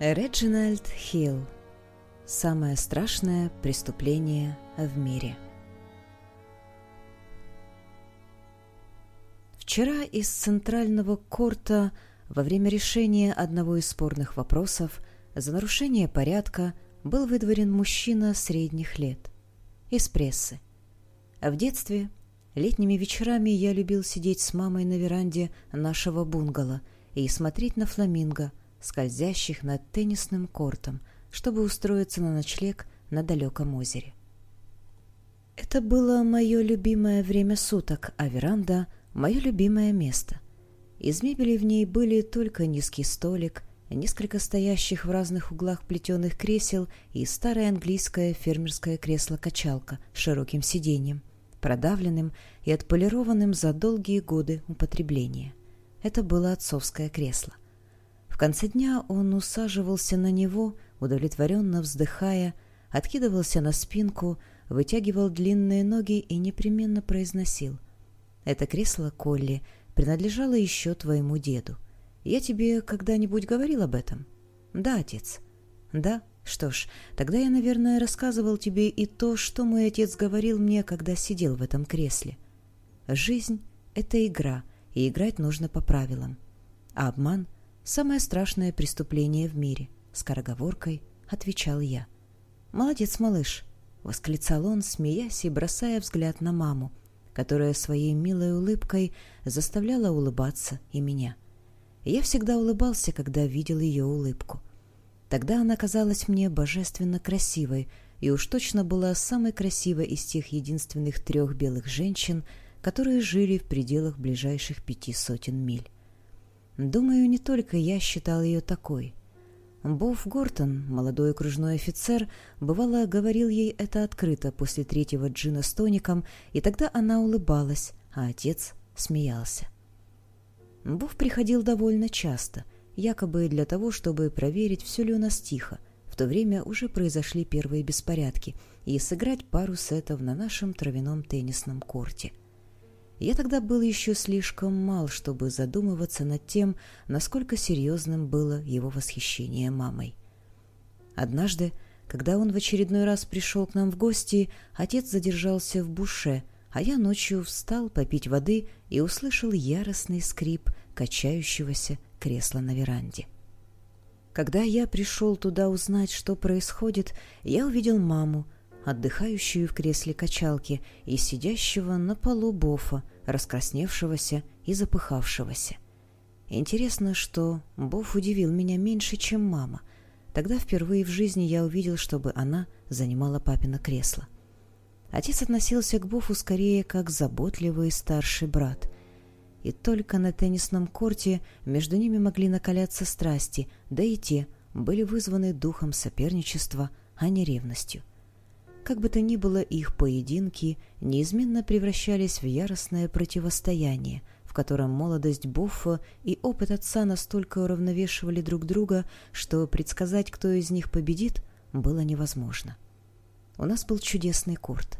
Реджинальд Хилл. Самое страшное преступление в мире. Вчера из центрального корта во время решения одного из спорных вопросов за нарушение порядка был выдворен мужчина средних лет. Из прессы. В детстве, летними вечерами я любил сидеть с мамой на веранде нашего бунгало и смотреть на фламинго – скользящих над теннисным кортом, чтобы устроиться на ночлег на далеком озере. Это было мое любимое время суток, а веранда — мое любимое место. Из мебели в ней были только низкий столик, несколько стоящих в разных углах плетеных кресел и старое английское фермерское кресло-качалка с широким сиденьем, продавленным и отполированным за долгие годы употребления. Это было отцовское кресло — в конце дня он усаживался на него, удовлетворенно вздыхая, откидывался на спинку, вытягивал длинные ноги и непременно произносил. «Это кресло, Колли, принадлежало еще твоему деду. Я тебе когда-нибудь говорил об этом?» «Да, отец». «Да? Что ж, тогда я, наверное, рассказывал тебе и то, что мой отец говорил мне, когда сидел в этом кресле. Жизнь — это игра, и играть нужно по правилам. А обман — самое страшное преступление в мире», — скороговоркой отвечал я. «Молодец, малыш», — восклицал он, смеясь и бросая взгляд на маму, которая своей милой улыбкой заставляла улыбаться и меня. Я всегда улыбался, когда видел ее улыбку. Тогда она казалась мне божественно красивой и уж точно была самой красивой из тех единственных трех белых женщин, которые жили в пределах ближайших пяти сотен миль. Думаю, не только я считал ее такой. Бофф Гортон, молодой окружной офицер, бывало говорил ей это открыто после третьего джина с тоником, и тогда она улыбалась, а отец смеялся. Бофф приходил довольно часто, якобы для того, чтобы проверить, все ли у нас тихо. В то время уже произошли первые беспорядки, и сыграть пару сетов на нашем травяном теннисном корте – я тогда был еще слишком мал, чтобы задумываться над тем, насколько серьезным было его восхищение мамой. Однажды, когда он в очередной раз пришел к нам в гости, отец задержался в буше, а я ночью встал попить воды и услышал яростный скрип качающегося кресла на веранде. Когда я пришел туда узнать, что происходит, я увидел маму, отдыхающую в кресле качалки, и сидящего на полу Бофа, раскрасневшегося и запыхавшегося. Интересно, что Боф удивил меня меньше, чем мама. Тогда впервые в жизни я увидел, чтобы она занимала папино кресло. Отец относился к Бофу скорее как заботливый старший брат. И только на теннисном корте между ними могли накаляться страсти, да и те были вызваны духом соперничества, а не ревностью. Как бы то ни было, их поединки неизменно превращались в яростное противостояние, в котором молодость Боффа и опыт отца настолько уравновешивали друг друга, что предсказать, кто из них победит, было невозможно. У нас был чудесный корт.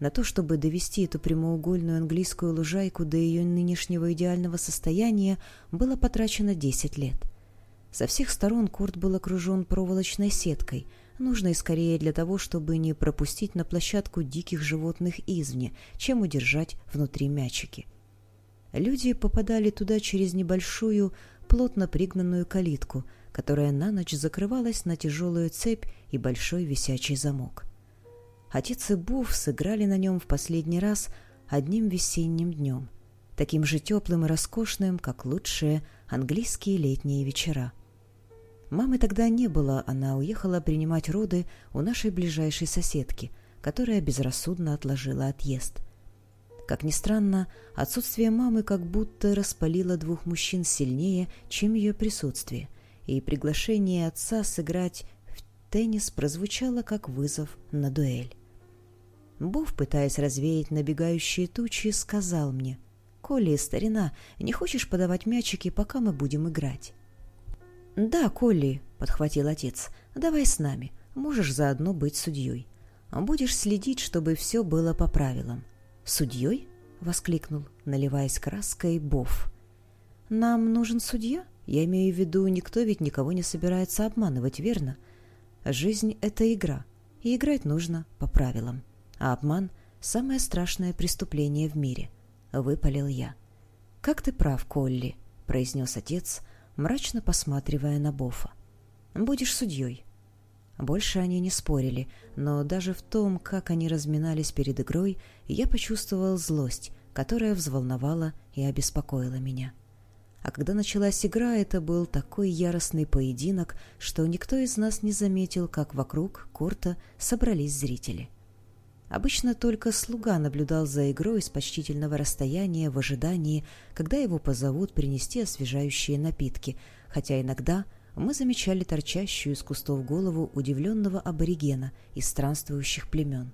На то, чтобы довести эту прямоугольную английскую лужайку до ее нынешнего идеального состояния, было потрачено 10 лет. Со всех сторон корт был окружен проволочной сеткой – нужной скорее для того, чтобы не пропустить на площадку диких животных извне, чем удержать внутри мячики. Люди попадали туда через небольшую, плотно пригнанную калитку, которая на ночь закрывалась на тяжелую цепь и большой висячий замок. Отец и Буф сыграли на нем в последний раз одним весенним днем, таким же теплым и роскошным, как лучшие английские летние вечера – Мамы тогда не было, она уехала принимать роды у нашей ближайшей соседки, которая безрассудно отложила отъезд. Как ни странно, отсутствие мамы как будто распалило двух мужчин сильнее, чем ее присутствие, и приглашение отца сыграть в теннис прозвучало как вызов на дуэль. Бов, пытаясь развеять набегающие тучи, сказал мне, «Коли, старина, не хочешь подавать мячики, пока мы будем играть?» «Да, Колли», — подхватил отец, — «давай с нами. Можешь заодно быть судьей. Будешь следить, чтобы все было по правилам». «Судьей?» — воскликнул, наливаясь краской Бов. «Нам нужен судья?» — Я имею в виду, никто ведь никого не собирается обманывать, верно? Жизнь — это игра, и играть нужно по правилам. А обман — самое страшное преступление в мире. Выпалил я. «Как ты прав, Колли», — произнес отец, мрачно посматривая на Бофа. «Будешь судьей». Больше они не спорили, но даже в том, как они разминались перед игрой, я почувствовал злость, которая взволновала и обеспокоила меня. А когда началась игра, это был такой яростный поединок, что никто из нас не заметил, как вокруг корта собрались зрители. Обычно только слуга наблюдал за игрой с почтительного расстояния в ожидании, когда его позовут принести освежающие напитки, хотя иногда мы замечали торчащую из кустов голову удивленного аборигена из странствующих племен.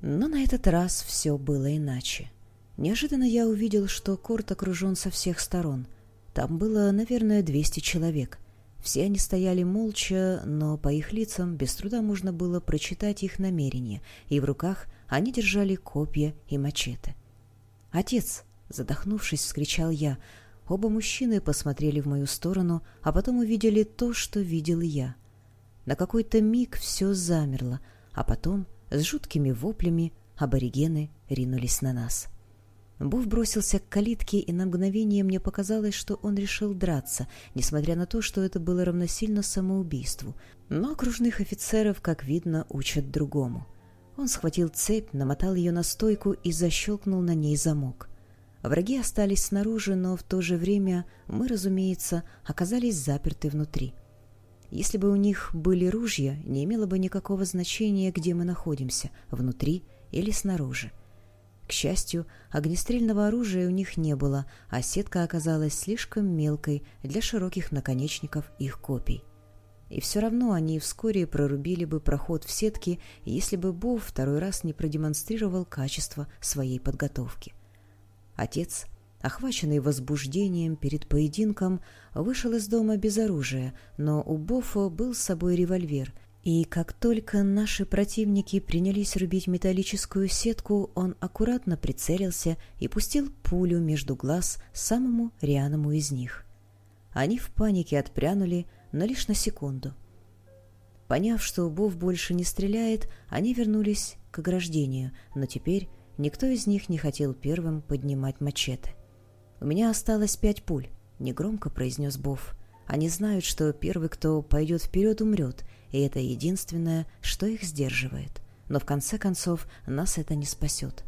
Но на этот раз все было иначе. Неожиданно я увидел, что корт окружен со всех сторон. Там было, наверное, 200 человек. Все они стояли молча, но по их лицам без труда можно было прочитать их намерения, и в руках они держали копья и мачете. «Отец!» — задохнувшись, вскричал я. Оба мужчины посмотрели в мою сторону, а потом увидели то, что видел я. На какой-то миг все замерло, а потом с жуткими воплями аборигены ринулись на нас. Буф бросился к калитке, и на мгновение мне показалось, что он решил драться, несмотря на то, что это было равносильно самоубийству. Но окружных офицеров, как видно, учат другому. Он схватил цепь, намотал ее на стойку и защелкнул на ней замок. Враги остались снаружи, но в то же время мы, разумеется, оказались заперты внутри. Если бы у них были ружья, не имело бы никакого значения, где мы находимся, внутри или снаружи. К счастью, огнестрельного оружия у них не было, а сетка оказалась слишком мелкой для широких наконечников их копий. И все равно они вскоре прорубили бы проход в сетке, если бы Бов второй раз не продемонстрировал качество своей подготовки. Отец, охваченный возбуждением перед поединком, вышел из дома без оружия, но у Бофа был с собой револьвер — и как только наши противники принялись рубить металлическую сетку, он аккуратно прицелился и пустил пулю между глаз самому рьяному из них. Они в панике отпрянули, но лишь на секунду. Поняв, что Бов больше не стреляет, они вернулись к ограждению, но теперь никто из них не хотел первым поднимать мачете. «У меня осталось пять пуль», — негромко произнес Бов. «Они знают, что первый, кто пойдет вперед, умрет, и это единственное, что их сдерживает. Но в конце концов нас это не спасет.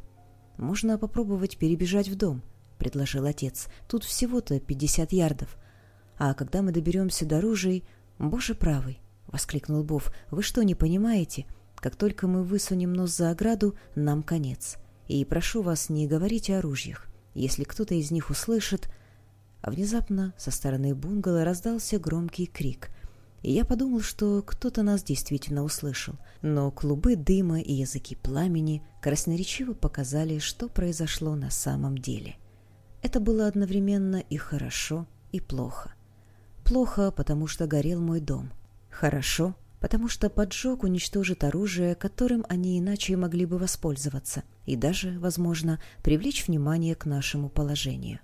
«Можно попробовать перебежать в дом», — предложил отец. «Тут всего-то пятьдесят ярдов. А когда мы доберемся до ружей...» «Боже правый!» — воскликнул Бов. «Вы что, не понимаете? Как только мы высунем нос за ограду, нам конец. И прошу вас, не говорите о ружьях. Если кто-то из них услышит...» А внезапно со стороны бунгало раздался громкий крик и я подумал, что кто-то нас действительно услышал. Но клубы дыма и языки пламени красноречиво показали, что произошло на самом деле. Это было одновременно и хорошо, и плохо. Плохо, потому что горел мой дом. Хорошо, потому что поджог уничтожит оружие, которым они иначе могли бы воспользоваться, и даже, возможно, привлечь внимание к нашему положению.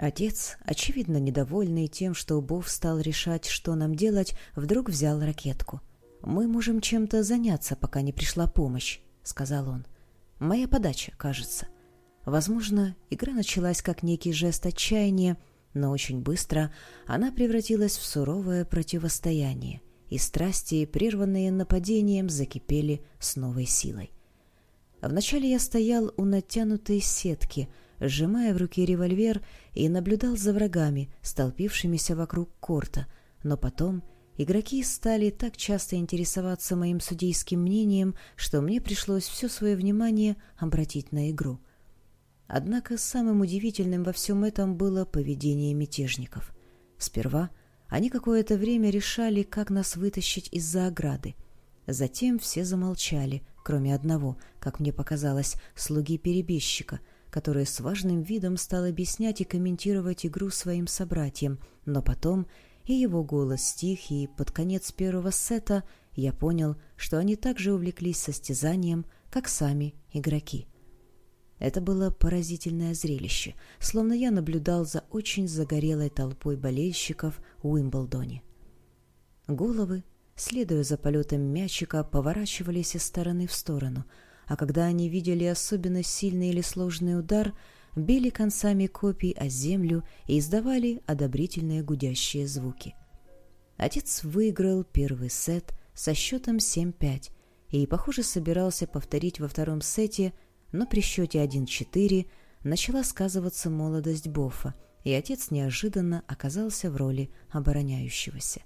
Отец, очевидно недовольный тем, что Бов стал решать, что нам делать, вдруг взял ракетку. «Мы можем чем-то заняться, пока не пришла помощь», — сказал он. «Моя подача, кажется». Возможно, игра началась как некий жест отчаяния, но очень быстро она превратилась в суровое противостояние, и страсти, прерванные нападением, закипели с новой силой. Вначале я стоял у натянутой сетки — сжимая в руке револьвер и наблюдал за врагами, столпившимися вокруг корта, но потом игроки стали так часто интересоваться моим судейским мнением, что мне пришлось все свое внимание обратить на игру. Однако самым удивительным во всем этом было поведение мятежников. Сперва они какое-то время решали, как нас вытащить из-за ограды. Затем все замолчали, кроме одного, как мне показалось, слуги перебежчика — который с важным видом стал объяснять и комментировать игру своим собратьям, но потом и его голос стих, и под конец первого сета я понял, что они также увлеклись состязанием, как сами игроки. Это было поразительное зрелище, словно я наблюдал за очень загорелой толпой болельщиков в Уимблдоне. Головы, следуя за полетом мячика, поворачивались из стороны в сторону, а когда они видели особенно сильный или сложный удар, били концами копий о землю и издавали одобрительные гудящие звуки. Отец выиграл первый сет со счетом 7-5 и, похоже, собирался повторить во втором сете – но при счете 1-4 начала сказываться молодость Боффа, и отец неожиданно оказался в роли обороняющегося.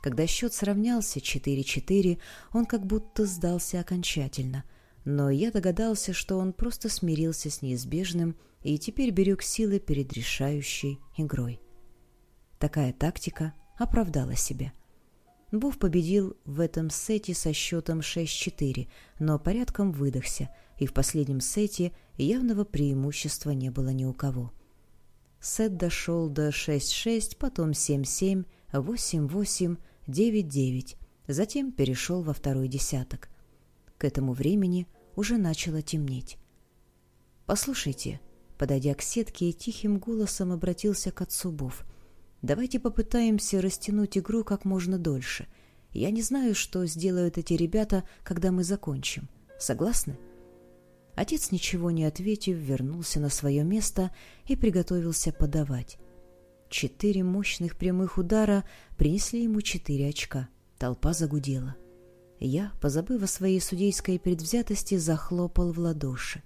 Когда счет сравнялся 4-4, он как будто сдался окончательно, но я догадался, что он просто смирился с неизбежным и теперь берег силы перед решающей игрой. Такая тактика оправдала себя. Буф победил в этом сете со счетом 6-4, но порядком выдохся – и в последнем сете явного преимущества не было ни у кого. Сет дошел до 6-6, потом 7-7, 8-8, 9-9, затем перешел во второй десяток. К этому времени уже начало темнеть. «Послушайте», подойдя к сетке, тихим голосом обратился к отцу Буф. «Давайте попытаемся растянуть игру как можно дольше. Я не знаю, что сделают эти ребята, когда мы закончим. Согласны?» Отец, ничего не ответив, вернулся на свое место и приготовился подавать. Четыре мощных прямых удара принесли ему четыре очка. Толпа загудела. Я, позабыв о своей судейской предвзятости, захлопал в ладоши.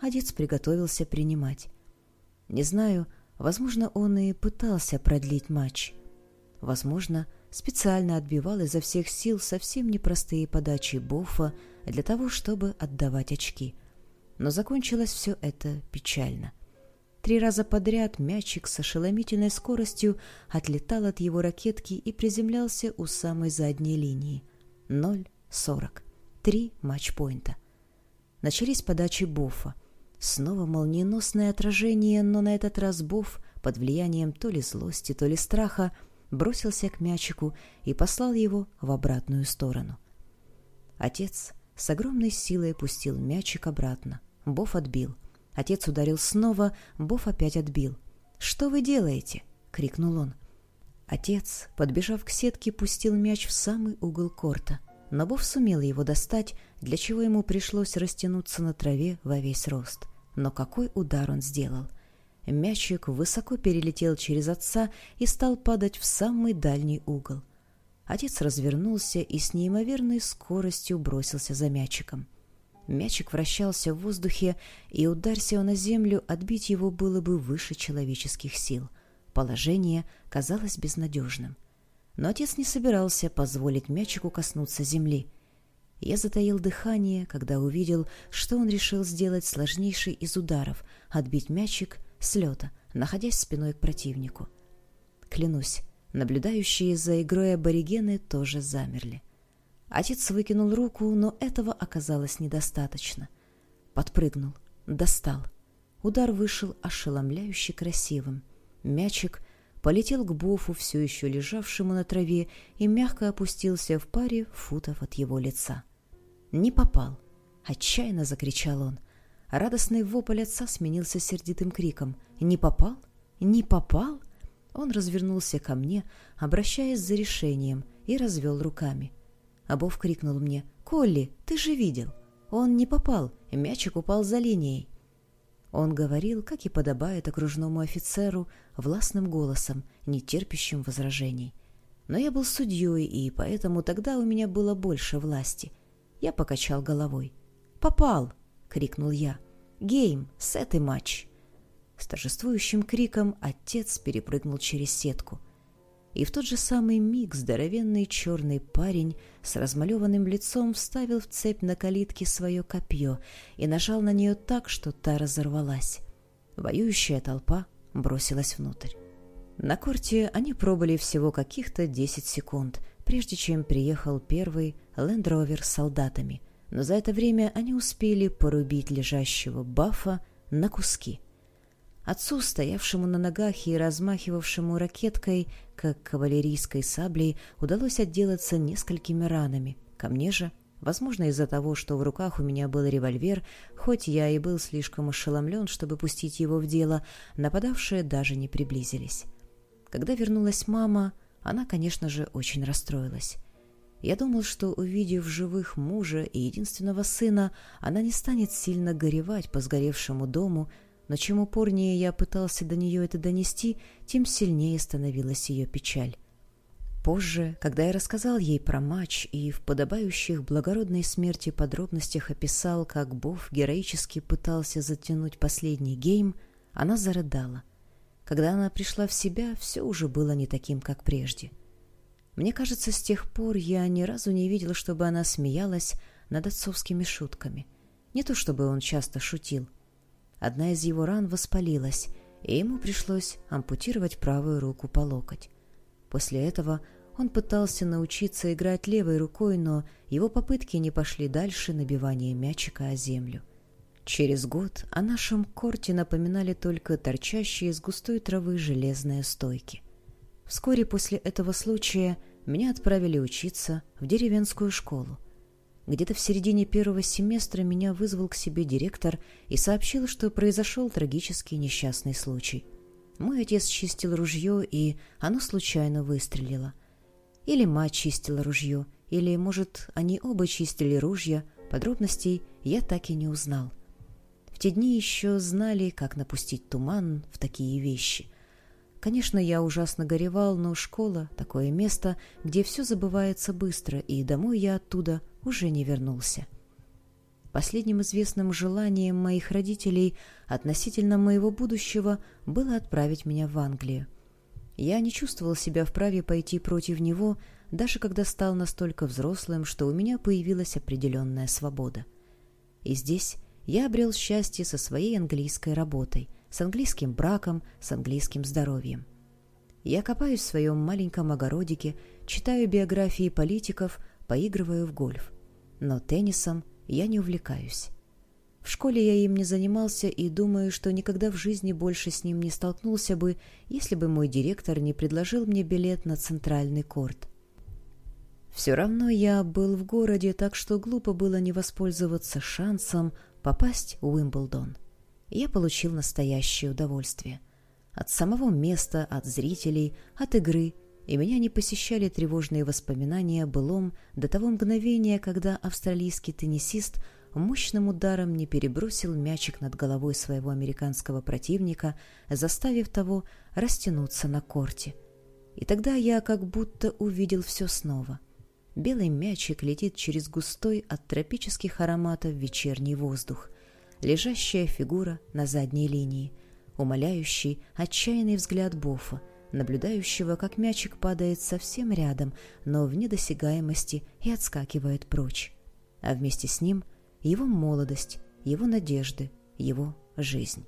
Отец приготовился принимать. Не знаю, возможно, он и пытался продлить матч. Возможно, специально отбивал изо всех сил совсем непростые подачи Боффа для того, чтобы отдавать очки. Но закончилось все это печально. Три раза подряд мячик с ошеломительной скоростью отлетал от его ракетки и приземлялся у самой задней линии. 0-40. Три матчпоинта. Начались подачи Боффа. Снова молниеносное отражение, но на этот раз Бофф, под влиянием то ли злости, то ли страха, бросился к мячику и послал его в обратную сторону. Отец с огромной силой пустил мячик обратно. Бов отбил. Отец ударил снова, Бов опять отбил. «Что вы делаете?» — крикнул он. Отец, подбежав к сетке, пустил мяч в самый угол корта. Но Бов сумел его достать, для чего ему пришлось растянуться на траве во весь рост. Но какой удар он сделал! Мячик высоко перелетел через отца и стал падать в самый дальний угол. Отец развернулся и с неимоверной скоростью бросился за мячиком. Мячик вращался в воздухе, и ударься он на землю, отбить его было бы выше человеческих сил. Положение казалось безнадежным. Но отец не собирался позволить мячику коснуться земли. Я затаил дыхание, когда увидел, что он решил сделать сложнейший из ударов — отбить мячик с лета, находясь спиной к противнику. Клянусь, наблюдающие за игрой аборигены тоже замерли. Отец выкинул руку, но этого оказалось недостаточно. Подпрыгнул, достал. Удар вышел ошеломляюще красивым. Мячик полетел к Бофу, все еще лежавшему на траве, и мягко опустился в паре футов от его лица. «Не попал!» — отчаянно закричал он. Радостный вопль отца сменился сердитым криком. «Не попал? Не попал?» Он развернулся ко мне, обращаясь за решением, и развел руками. А Бов крикнул мне «Колли, ты же видел!» Он не попал, мячик упал за линией. Он говорил, как и подобает окружному офицеру, властным голосом, не терпящим возражений. Но я был судьей, и поэтому тогда у меня было больше власти. Я покачал головой. «Попал!» — крикнул я. «Гейм! Сет и матч!» С торжествующим криком отец перепрыгнул через сетку — и в тот же самый миг здоровенный черный парень с размалеванным лицом вставил в цепь на калитке свое копье и нажал на нее так, что та разорвалась. Воюющая толпа бросилась внутрь. На корте они пробыли всего каких-то 10 секунд, прежде чем приехал первый лендровер с солдатами, но за это время они успели порубить лежащего Бафа на куски — Отцу, стоявшему на ногах и размахивавшему ракеткой, как кавалерийской саблей, удалось отделаться несколькими ранами. Ко мне же Возможно, из-за того, что в руках у меня был револьвер, хоть я и был слишком ошеломлен, чтобы пустить его в дело, нападавшие даже не приблизились. Когда вернулась мама, она, конечно же, очень расстроилась. Я думал, что, увидев живых мужа и единственного сына, она не станет сильно горевать по сгоревшему дому, но чем упорнее я пытался до нее это донести, тем сильнее становилась ее печаль. Позже, когда я рассказал ей про матч и в подобающих благородной смерти подробностях описал, как Бов героически пытался затянуть последний гейм, она зарыдала. Когда она пришла в себя, все уже было не таким, как прежде. Мне кажется, с тех пор я ни разу не видел, чтобы она смеялась над отцовскими шутками. Не то чтобы он часто шутил. Одна из его ран воспалилась, и ему пришлось ампутировать правую руку по локоть. После этого он пытался научиться играть левой рукой, но его попытки не пошли дальше набивания мячика о землю. Через год о нашем корте напоминали только торчащие из густой травы железные стойки. Вскоре после этого случая меня отправили учиться в деревенскую школу. Где-то в середине первого семестра меня вызвал к себе директор и сообщил, что произошел трагический несчастный случай. Мой отец чистил ружье, и оно случайно выстрелило. Или мать чистила ружье, или, может, они оба чистили ружья. Подробностей я так и не узнал те дни еще знали, как напустить туман в такие вещи. Конечно, я ужасно горевал, но школа — такое место, где все забывается быстро, и домой я оттуда уже не вернулся. Последним известным желанием моих родителей относительно моего будущего было отправить меня в Англию. Я не чувствовал себя вправе пойти против него, даже когда стал настолько взрослым, что у меня появилась определенная свобода. И здесь я обрел счастье со своей английской работой, с английским браком, с английским здоровьем. Я копаюсь в своем маленьком огородике, читаю биографии политиков, поигрываю в гольф. Но теннисом я не увлекаюсь. В школе я им не занимался и думаю, что никогда в жизни больше с ним не столкнулся бы, если бы мой директор не предложил мне билет на центральный корт. Все равно я был в городе, так что глупо было не воспользоваться шансом попасть в Уимблдон. Я получил настоящее удовольствие. От самого места, от зрителей, от игры, и меня не посещали тревожные воспоминания о былом до того мгновения, когда австралийский теннисист мощным ударом не перебросил мячик над головой своего американского противника, заставив того растянуться на корте. И тогда я как будто увидел все снова — Белый мячик летит через густой от тропических ароматов вечерний воздух. Лежащая фигура на задней линии. Умоляющий, отчаянный взгляд Бофа, наблюдающего, как мячик падает совсем рядом, но в недосягаемости и отскакивает прочь. А вместе с ним его молодость, его надежды, его жизнь.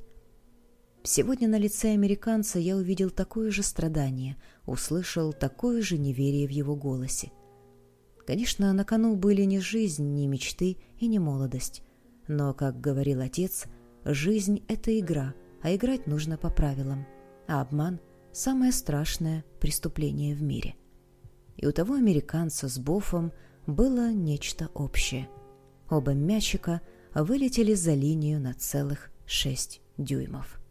Сегодня на лице американца я увидел такое же страдание, услышал такое же неверие в его голосе. Конечно, на кону были не жизнь, не мечты и не молодость. Но, как говорил отец, жизнь — это игра, а играть нужно по правилам. А обман — самое страшное преступление в мире. И у того американца с Бофом было нечто общее. Оба мячика вылетели за линию на целых шесть дюймов.